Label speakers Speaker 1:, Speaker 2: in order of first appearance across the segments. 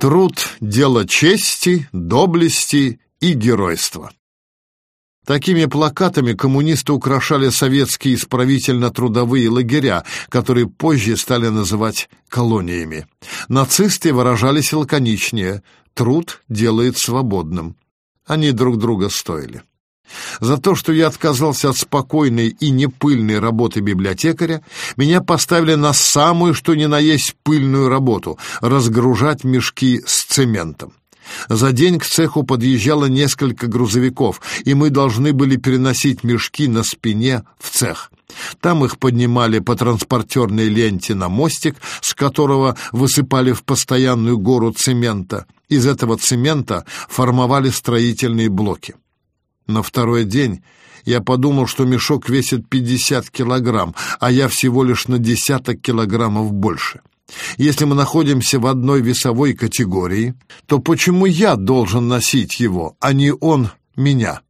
Speaker 1: Труд — дело чести, доблести и геройства. Такими плакатами коммунисты украшали советские исправительно-трудовые лагеря, которые позже стали называть колониями. Нацисты выражались лаконичнее «труд делает свободным». Они друг друга стоили. За то, что я отказался от спокойной и непыльной работы библиотекаря, меня поставили на самую, что ни на есть, пыльную работу — разгружать мешки с цементом. За день к цеху подъезжало несколько грузовиков, и мы должны были переносить мешки на спине в цех. Там их поднимали по транспортерной ленте на мостик, с которого высыпали в постоянную гору цемента. Из этого цемента формовали строительные блоки. На второй день я подумал, что мешок весит 50 килограмм, а я всего лишь на десяток килограммов больше. Если мы находимся в одной весовой категории, то почему я должен носить его, а не он меня?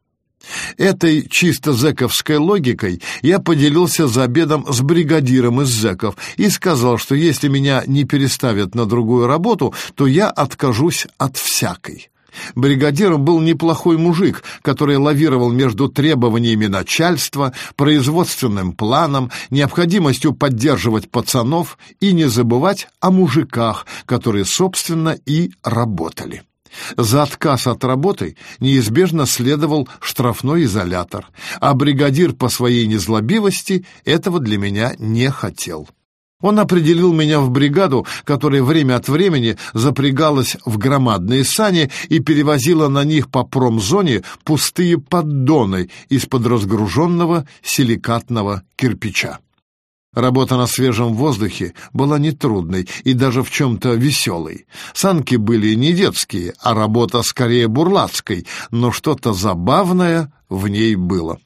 Speaker 1: Этой чисто зэковской логикой я поделился за обедом с бригадиром из зэков и сказал, что если меня не переставят на другую работу, то я откажусь от всякой. Бригадиром был неплохой мужик, который лавировал между требованиями начальства, производственным планом, необходимостью поддерживать пацанов и не забывать о мужиках, которые, собственно, и работали. За отказ от работы неизбежно следовал штрафной изолятор, а бригадир по своей незлобивости этого для меня не хотел. Он определил меня в бригаду, которая время от времени запрягалась в громадные сани и перевозила на них по промзоне пустые поддоны из-под разгруженного силикатного кирпича. Работа на свежем воздухе была нетрудной и даже в чем-то веселой. Санки были не детские, а работа скорее бурлацкой, но что-то забавное в ней было.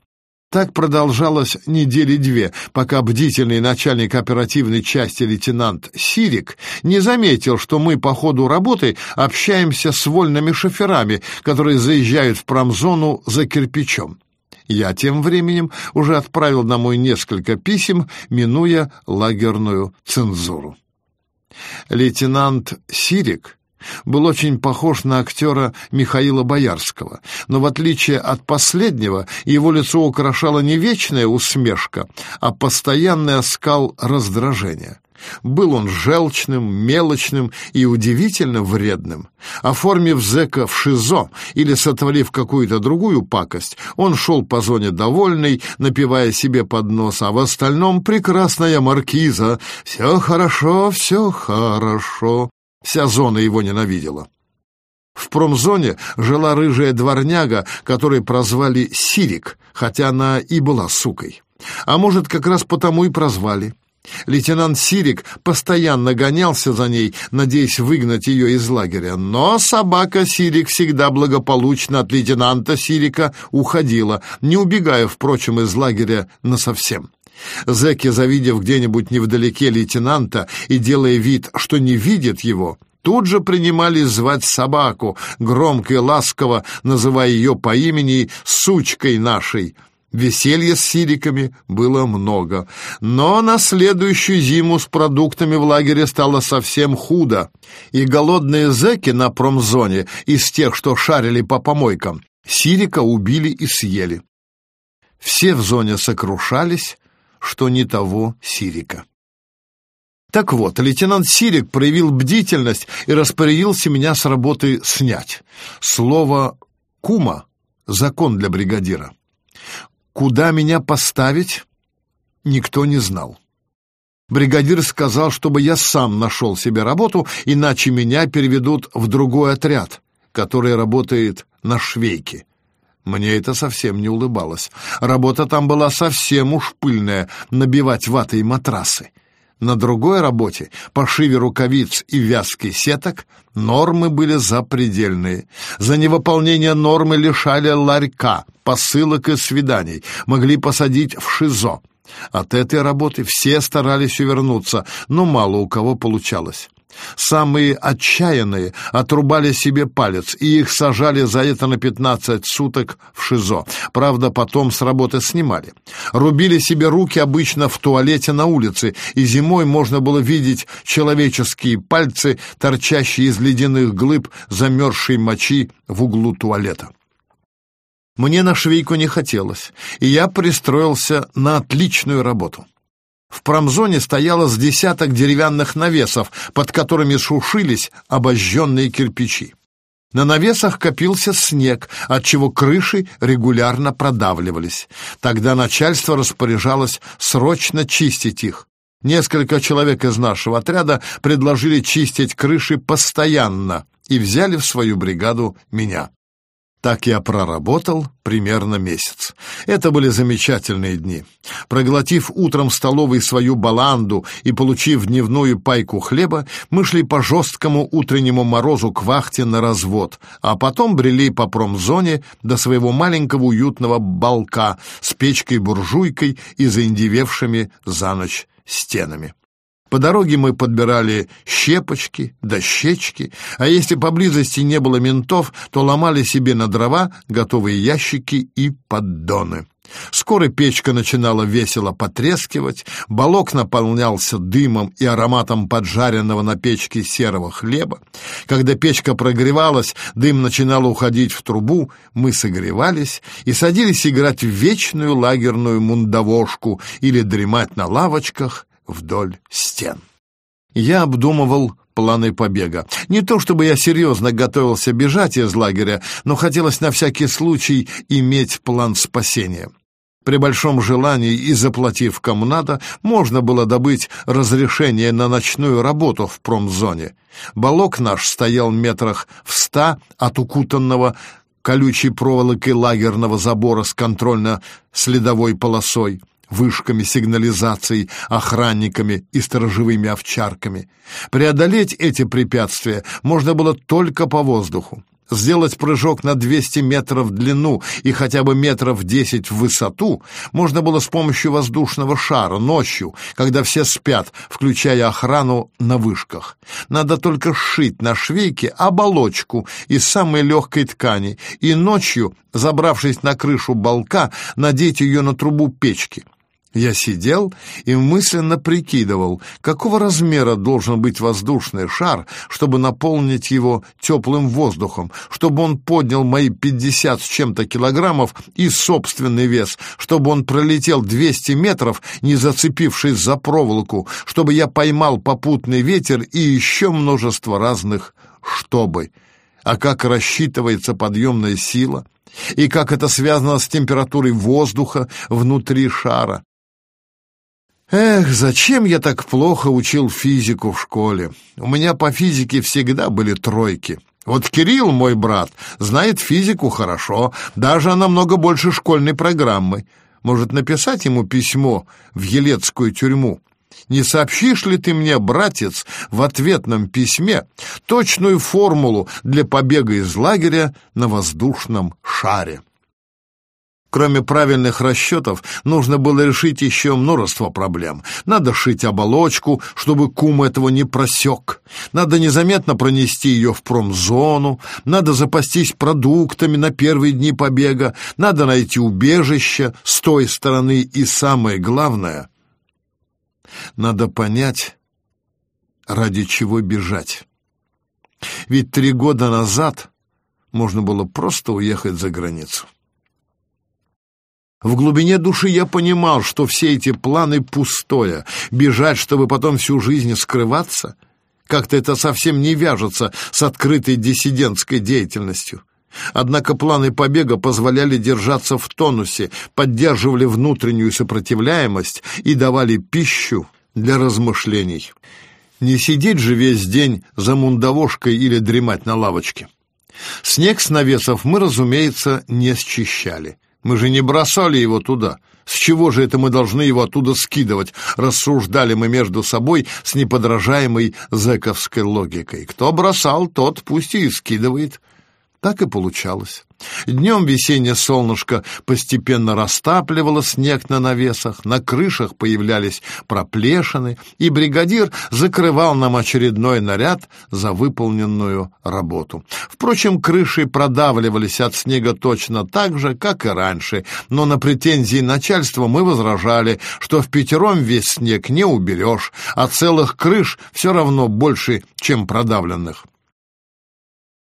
Speaker 1: Так продолжалось недели две, пока бдительный начальник оперативной части лейтенант Сирик не заметил, что мы по ходу работы общаемся с вольными шоферами, которые заезжают в промзону за кирпичом. Я тем временем уже отправил домой несколько писем, минуя лагерную цензуру. Лейтенант Сирик был очень похож на актера Михаила Боярского, но в отличие от последнего, его лицо украшала не вечная усмешка, а постоянный оскал раздражения. Был он желчным, мелочным и удивительно вредным. Оформив зэка в ШИЗО или сотворив какую-то другую пакость, он шел по зоне довольный, напивая себе под нос, а в остальном прекрасная маркиза. «Все хорошо, все хорошо». Вся зона его ненавидела. В промзоне жила рыжая дворняга, которую прозвали Сирик, хотя она и была сукой. А может, как раз потому и прозвали. Лейтенант Сирик постоянно гонялся за ней, надеясь выгнать ее из лагеря. Но собака Сирик всегда благополучно от лейтенанта Сирика уходила, не убегая, впрочем, из лагеря насовсем. Зэки, завидев где-нибудь невдалеке лейтенанта и делая вид, что не видят его, тут же принимались звать собаку, громко и ласково называя ее по имени «сучкой нашей». Веселья с сириками было много, но на следующую зиму с продуктами в лагере стало совсем худо, и голодные зэки на промзоне из тех, что шарили по помойкам, сирика убили и съели. Все в зоне сокрушались, что не того Сирика. Так вот, лейтенант Сирик проявил бдительность и распорядился меня с работы снять. Слово «кума» — закон для бригадира. Куда меня поставить, никто не знал. Бригадир сказал, чтобы я сам нашел себе работу, иначе меня переведут в другой отряд, который работает на швейке. Мне это совсем не улыбалось. Работа там была совсем уж пыльная — набивать ватой матрасы. На другой работе, пошиве рукавиц и вязки сеток, нормы были запредельные. За невыполнение нормы лишали ларька, посылок и свиданий, могли посадить в ШИЗО. От этой работы все старались увернуться, но мало у кого получалось. Самые отчаянные отрубали себе палец, и их сажали за это на 15 суток в ШИЗО. Правда, потом с работы снимали. Рубили себе руки обычно в туалете на улице, и зимой можно было видеть человеческие пальцы, торчащие из ледяных глыб замерзшей мочи в углу туалета. Мне на швейку не хотелось, и я пристроился на отличную работу. В промзоне стояло с десяток деревянных навесов, под которыми шушились обожженные кирпичи. На навесах копился снег, отчего крыши регулярно продавливались. Тогда начальство распоряжалось срочно чистить их. Несколько человек из нашего отряда предложили чистить крыши постоянно и взяли в свою бригаду меня. Так я проработал примерно месяц. Это были замечательные дни. Проглотив утром в столовой свою баланду и получив дневную пайку хлеба, мы шли по жесткому утреннему морозу к вахте на развод, а потом брели по промзоне до своего маленького уютного балка с печкой-буржуйкой и заиндевевшими за ночь стенами. По дороге мы подбирали щепочки, дощечки, а если поблизости не было ментов, то ломали себе на дрова готовые ящики и поддоны. Скоро печка начинала весело потрескивать, балок наполнялся дымом и ароматом поджаренного на печке серого хлеба. Когда печка прогревалась, дым начинал уходить в трубу, мы согревались и садились играть в вечную лагерную мундовошку или дремать на лавочках вдоль стен. Я обдумывал планы побега. Не то чтобы я серьезно готовился бежать из лагеря, но хотелось на всякий случай иметь план спасения. При большом желании и заплатив кому надо, можно было добыть разрешение на ночную работу в промзоне. Балок наш стоял метрах в ста от укутанного колючей проволокой лагерного забора с контрольно-следовой полосой вышками сигнализации, охранниками и сторожевыми овчарками. Преодолеть эти препятствия можно было только по воздуху. Сделать прыжок на 200 метров в длину и хотя бы метров 10 в высоту можно было с помощью воздушного шара ночью, когда все спят, включая охрану на вышках. Надо только сшить на швейке оболочку из самой легкой ткани и ночью, забравшись на крышу балка, надеть ее на трубу печки. Я сидел и мысленно прикидывал, какого размера должен быть воздушный шар, чтобы наполнить его теплым воздухом, чтобы он поднял мои пятьдесят с чем-то килограммов и собственный вес, чтобы он пролетел двести метров, не зацепившись за проволоку, чтобы я поймал попутный ветер и еще множество разных «чтобы». А как рассчитывается подъемная сила? И как это связано с температурой воздуха внутри шара? Эх, зачем я так плохо учил физику в школе? У меня по физике всегда были тройки. Вот Кирилл, мой брат, знает физику хорошо, даже намного больше школьной программы. Может написать ему письмо в Елецкую тюрьму? Не сообщишь ли ты мне, братец, в ответном письме точную формулу для побега из лагеря на воздушном шаре? Кроме правильных расчетов, нужно было решить еще множество проблем. Надо шить оболочку, чтобы кум этого не просек. Надо незаметно пронести ее в промзону. Надо запастись продуктами на первые дни побега. Надо найти убежище с той стороны. И самое главное, надо понять, ради чего бежать. Ведь три года назад можно было просто уехать за границу. В глубине души я понимал, что все эти планы пустое. Бежать, чтобы потом всю жизнь скрываться? Как-то это совсем не вяжется с открытой диссидентской деятельностью. Однако планы побега позволяли держаться в тонусе, поддерживали внутреннюю сопротивляемость и давали пищу для размышлений. Не сидеть же весь день за мундовошкой или дремать на лавочке. Снег с навесов мы, разумеется, не счищали. Мы же не бросали его туда. С чего же это мы должны его оттуда скидывать? Рассуждали мы между собой с неподражаемой зэковской логикой. Кто бросал, тот пусть и скидывает. Так и получалось. Днем весеннее солнышко постепенно растапливало снег на навесах, на крышах появлялись проплешины, и бригадир закрывал нам очередной наряд за выполненную работу. Впрочем, крыши продавливались от снега точно так же, как и раньше, но на претензии начальства мы возражали, что в пятером весь снег не уберешь, а целых крыш все равно больше, чем продавленных.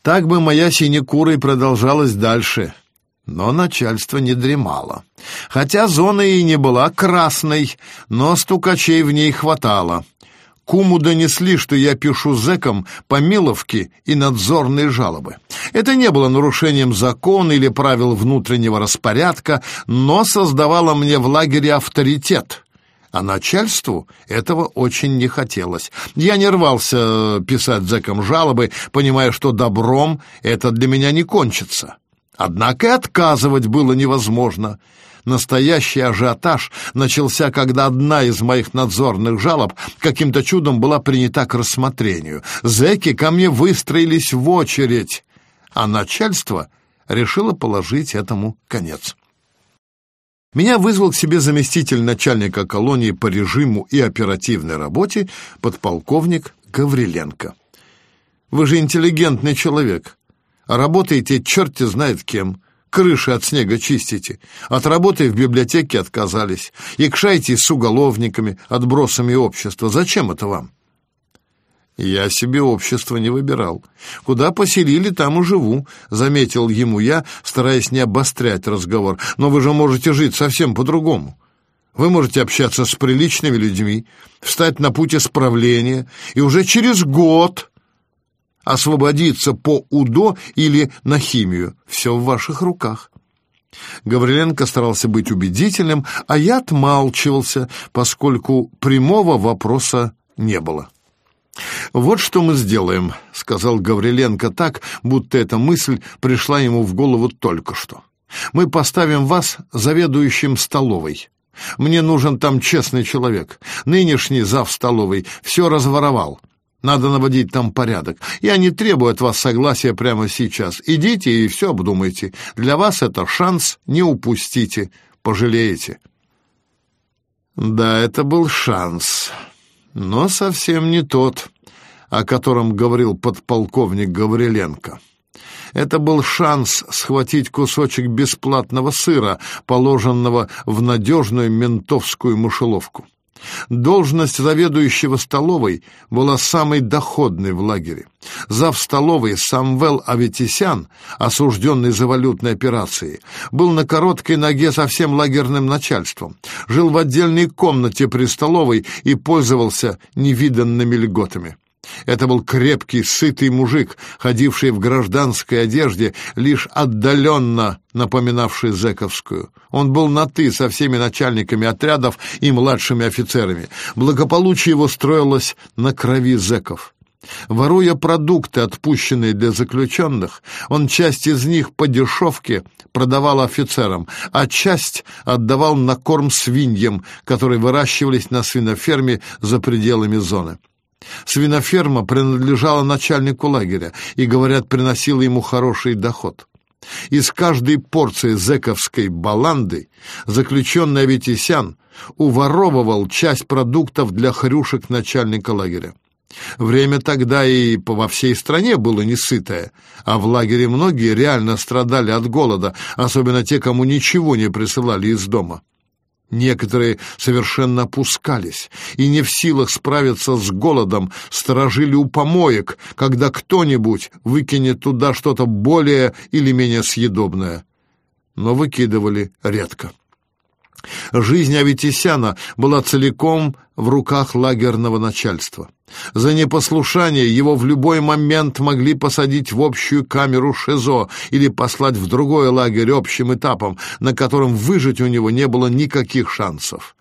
Speaker 1: Так бы моя синекура и продолжалась дальше. Но начальство не дремало. Хотя зона и не была красной, но стукачей в ней хватало. Куму донесли, что я пишу зэкам помиловки и надзорные жалобы. Это не было нарушением закона или правил внутреннего распорядка, но создавало мне в лагере авторитет, а начальству этого очень не хотелось. Я не рвался писать зэкам жалобы, понимая, что добром это для меня не кончится. Однако и отказывать было невозможно. Настоящий ажиотаж начался, когда одна из моих надзорных жалоб каким-то чудом была принята к рассмотрению. Зэки ко мне выстроились в очередь, а начальство решило положить этому конец. Меня вызвал к себе заместитель начальника колонии по режиму и оперативной работе подполковник Гавриленко. «Вы же интеллигентный человек. Работаете черти знает кем. Крыши от снега чистите. От работы в библиотеке отказались. Икшаете с уголовниками, отбросами общества. Зачем это вам?» Я себе общество не выбирал. Куда поселили, там и живу, заметил ему я, стараясь не обострять разговор. Но вы же можете жить совсем по-другому. Вы можете общаться с приличными людьми, встать на путь исправления и уже через год освободиться по УДО или на химию. Все в ваших руках. Гавриленко старался быть убедительным, а я отмалчивался, поскольку прямого вопроса не было. «Вот что мы сделаем», — сказал Гавриленко так, будто эта мысль пришла ему в голову только что. «Мы поставим вас заведующим столовой. Мне нужен там честный человек. Нынешний зав столовой все разворовал. Надо наводить там порядок. Я не требую от вас согласия прямо сейчас. Идите и все обдумайте. Для вас это шанс, не упустите, пожалеете». Да, это был шанс но совсем не тот, о котором говорил подполковник Гавриленко. Это был шанс схватить кусочек бесплатного сыра, положенного в надежную ментовскую мышеловку. Должность заведующего столовой была самой доходной в лагере. Зав столовой Самвел Аветисян, осужденный за валютные операции, был на короткой ноге со всем лагерным начальством, жил в отдельной комнате при столовой и пользовался невиданными льготами. Это был крепкий, сытый мужик, ходивший в гражданской одежде, лишь отдаленно напоминавший зэковскую. Он был на «ты» со всеми начальниками отрядов и младшими офицерами. Благополучие его строилось на крови зэков. Воруя продукты, отпущенные для заключенных, он часть из них по дешевке продавал офицерам, а часть отдавал на корм свиньям, которые выращивались на свиноферме за пределами зоны. Свиноферма принадлежала начальнику лагеря и, говорят, приносила ему хороший доход. Из каждой порции зэковской баланды заключенный Аветисян уворовывал часть продуктов для хрюшек начальника лагеря. Время тогда и во всей стране было несытое, а в лагере многие реально страдали от голода, особенно те, кому ничего не присылали из дома. Некоторые совершенно опускались и не в силах справиться с голодом, сторожили у помоек, когда кто-нибудь выкинет туда что-то более или менее съедобное. Но выкидывали редко. Жизнь Аветисяна была целиком в руках лагерного начальства. За непослушание его в любой момент могли посадить в общую камеру ШИЗО или послать в другой лагерь общим этапом, на котором выжить у него не было никаких шансов.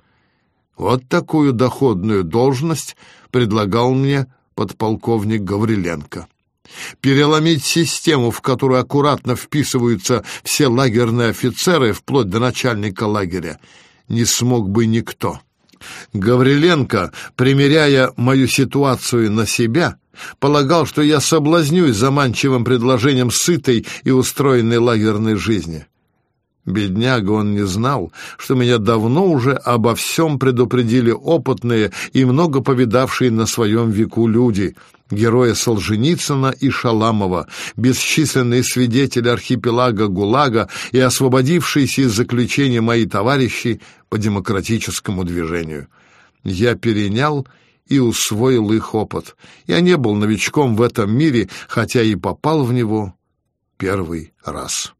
Speaker 1: Вот такую доходную должность предлагал мне подполковник Гавриленко. Переломить систему, в которую аккуратно вписываются все лагерные офицеры, вплоть до начальника лагеря, не смог бы никто. Гавриленко, примеряя мою ситуацию на себя, полагал, что я соблазнюсь заманчивым предложением сытой и устроенной лагерной жизни. Бедняга он не знал, что меня давно уже обо всем предупредили опытные и много повидавшие на своем веку люди, герои Солженицына и Шаламова, бесчисленные свидетели архипелага ГУЛАГа и освободившиеся из заключения мои товарищи по демократическому движению. Я перенял и усвоил их опыт. Я не был новичком в этом мире, хотя и попал в него первый раз.